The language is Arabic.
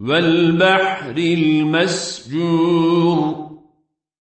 والبحر المسجور